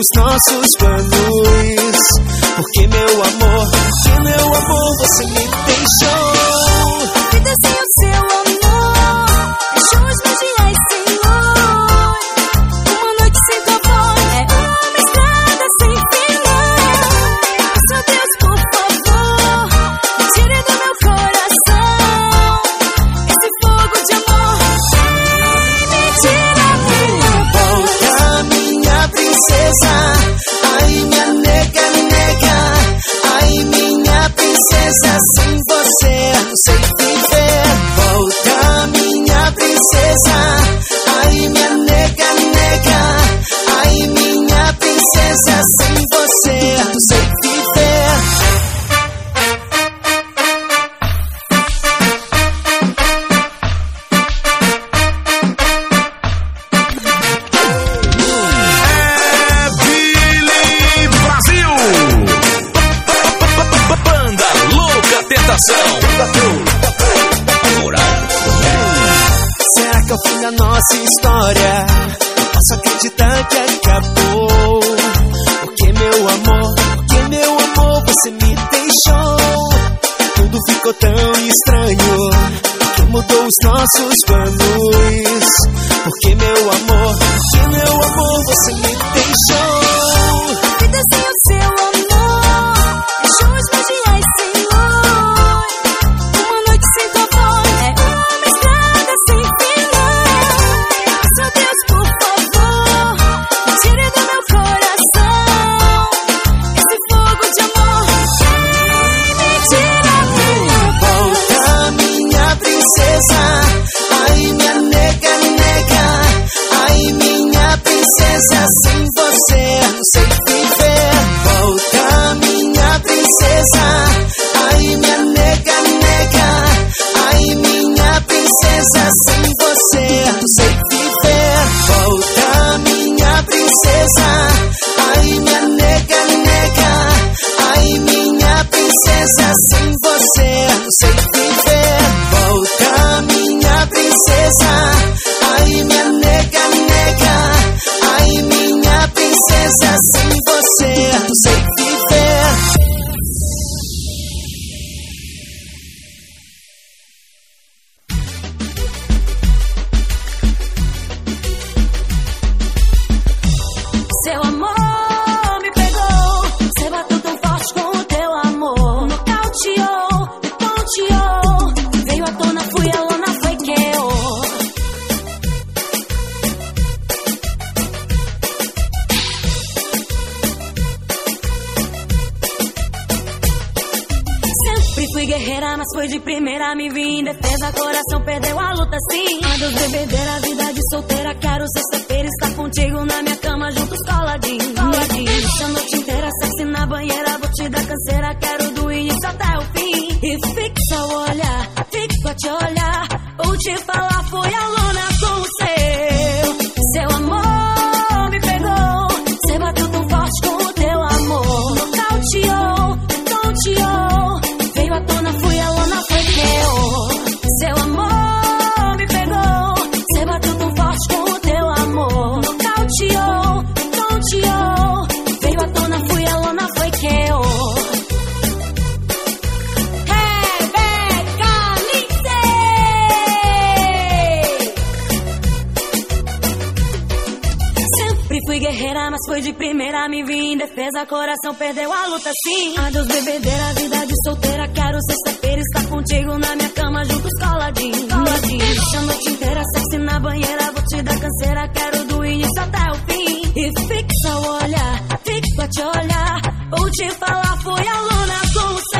os nossos planos. Porque meu amor, porque meu amor, você me deixou. Me deixou estranho que mudou os nossos planos. Porque, meu amor, porque, meu amor, você me deixou. Jesus. banheira, vou te dar canseira, quero Fui guerreira, mas foi de primeira, me vi em defesa, coração perdeu a luta, sim. Adeus, bebedeira, vida de solteira, quero sexta-feira estar contigo na minha cama, junto, coladinho, coladinho. A noite inteira, sexy na banheira, vou te dar canseira, quero do início até o fim. E fixa o olhar, fixa te olhar, vou te falar, fui aluna como você.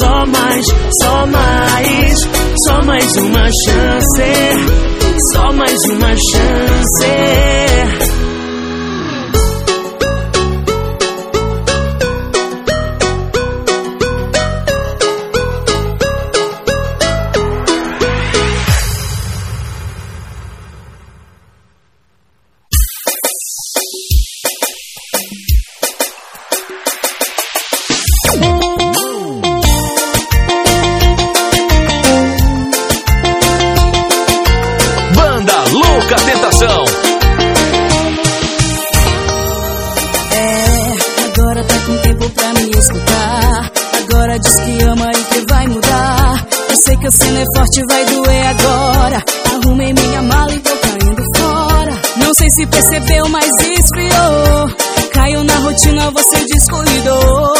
só mais, só mais, só mais uma chance. Só mais uma chance. sei que a cena é forte, vai doer agora. Arrumei minha mala e tô caindo fora. Não sei se percebeu, mas esfriou. Caiu na rotina, você descuidou.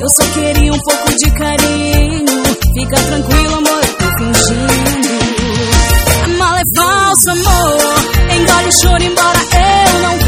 Eu só queria um pouco de carinho. Fica tranquilo, amor, eu tô fingindo. A mala é falsa, amor. Engole o choro, embora eu não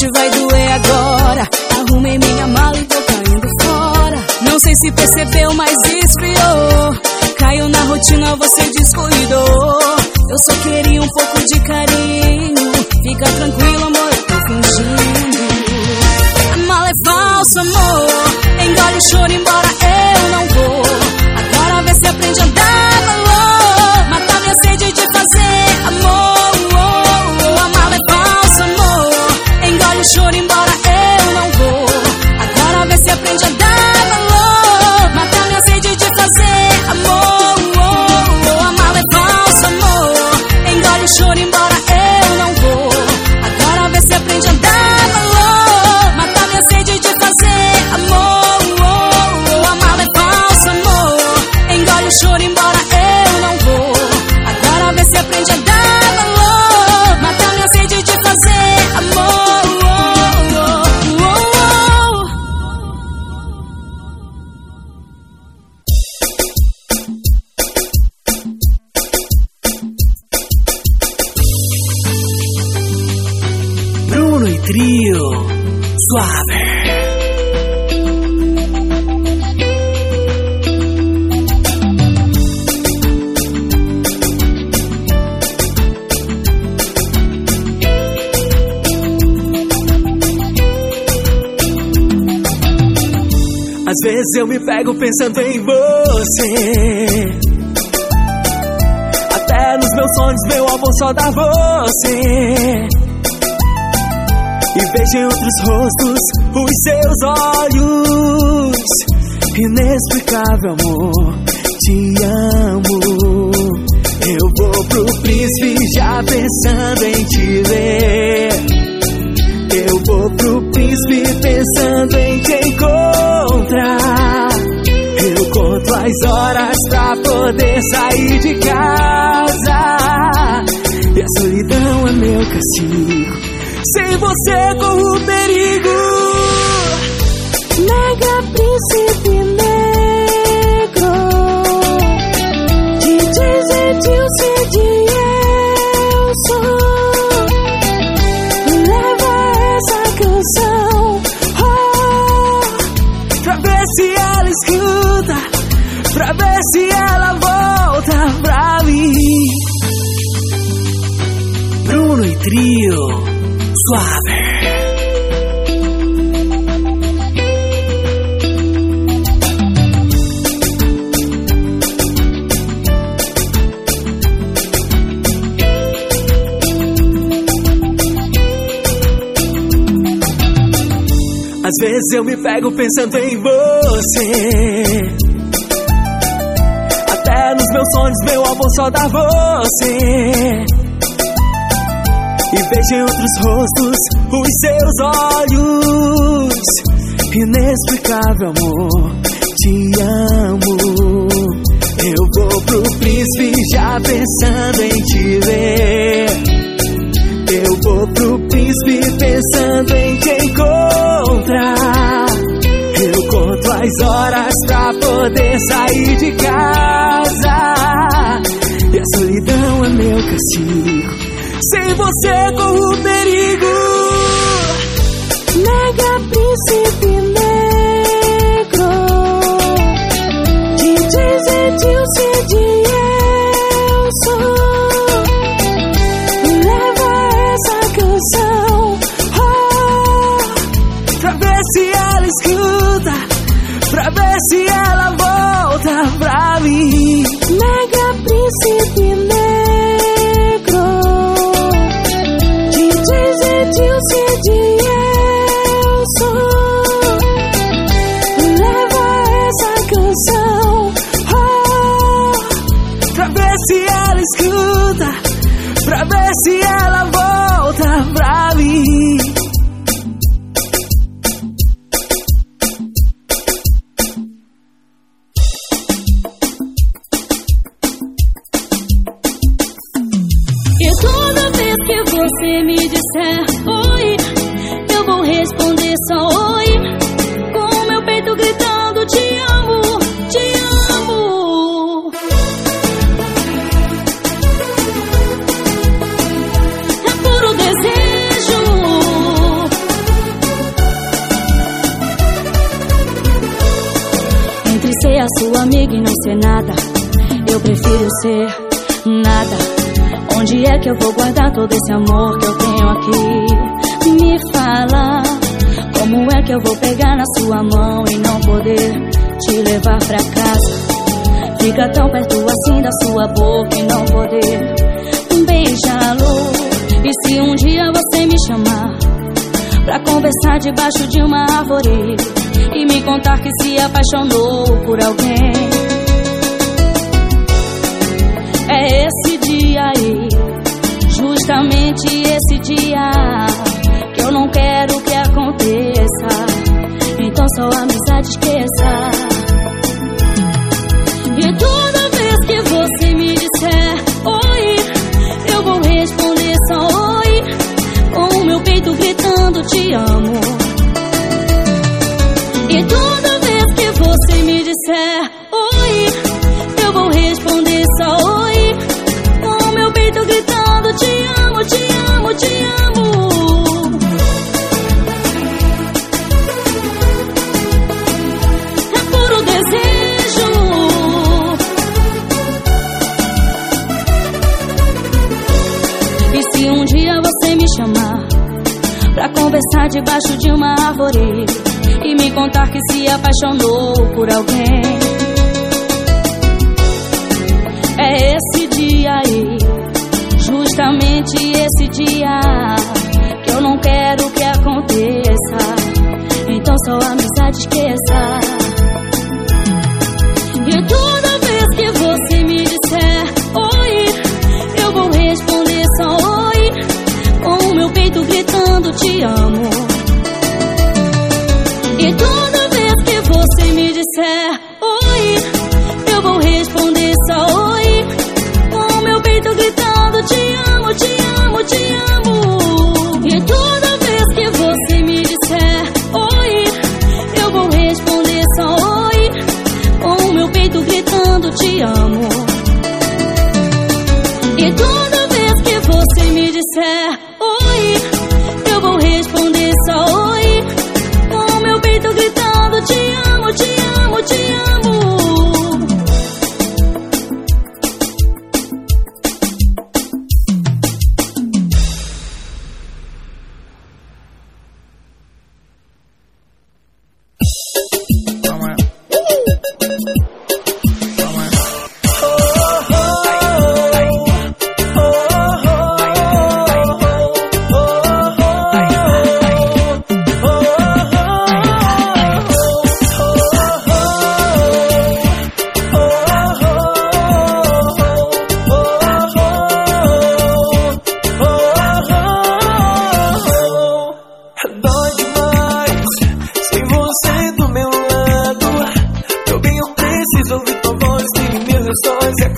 noite vai doer agora. Arrumei minha mala e tô caindo fora. Não sei se percebeu, mas esfriou. Caiu na rotina, você descuidou. Eu só queria um pouco de carinho. Fica tranquilo pensando em você. Até nos meus sonhos, meu amor só dá você. E vejo em outros rostos, os seus olhos. Inexplicável amor, te amo. Eu vou pro príncipe já pensando em te ver. Eu vou pro príncipe pensando em te encontrar. Eu conto as horas pra poder sair de casa. E a solidão é meu castigo. Sem você corro perigo. Mega príncipe Suave Às vezes eu me pego pensando em você. Até nos meus sonhos, meu amor, só dá você. E vejo em outros rostos os seus olhos. Inexplicável amor, te amo. Eu vou pro príncipe já pensando em te ver. Eu vou pro príncipe pensando em te encontrar. Eu conto as horas pra poder sair de casa. E a solidão é meu castigo. Sem você corro perigo. Sua amiga e não ser nada, eu prefiro ser nada. Onde é que eu vou guardar todo esse amor que eu tenho aqui? Me fala, como é que eu vou pegar na sua mão e não poder te levar pra casa? Fica tão perto assim da sua boca e não poder beijá-lo. E se um dia você me chamar pra conversar debaixo de uma árvore e me contar que se apaixonou por alguém? Só amizade esqueça. E toda vez que você me disser oi, eu vou responder só oi, com o meu peito gritando te amo. Apaixonou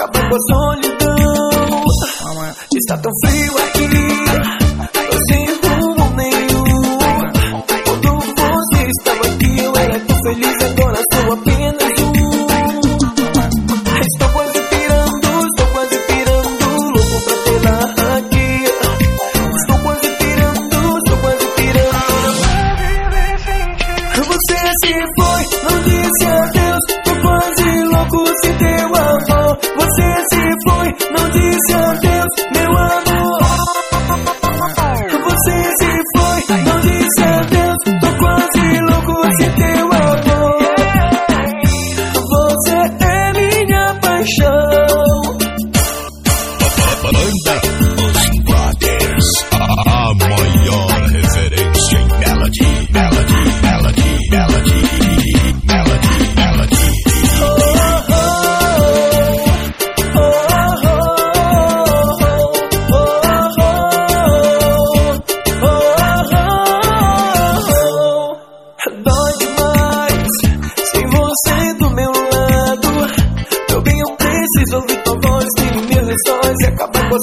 lençóis e lençóis e acabar com a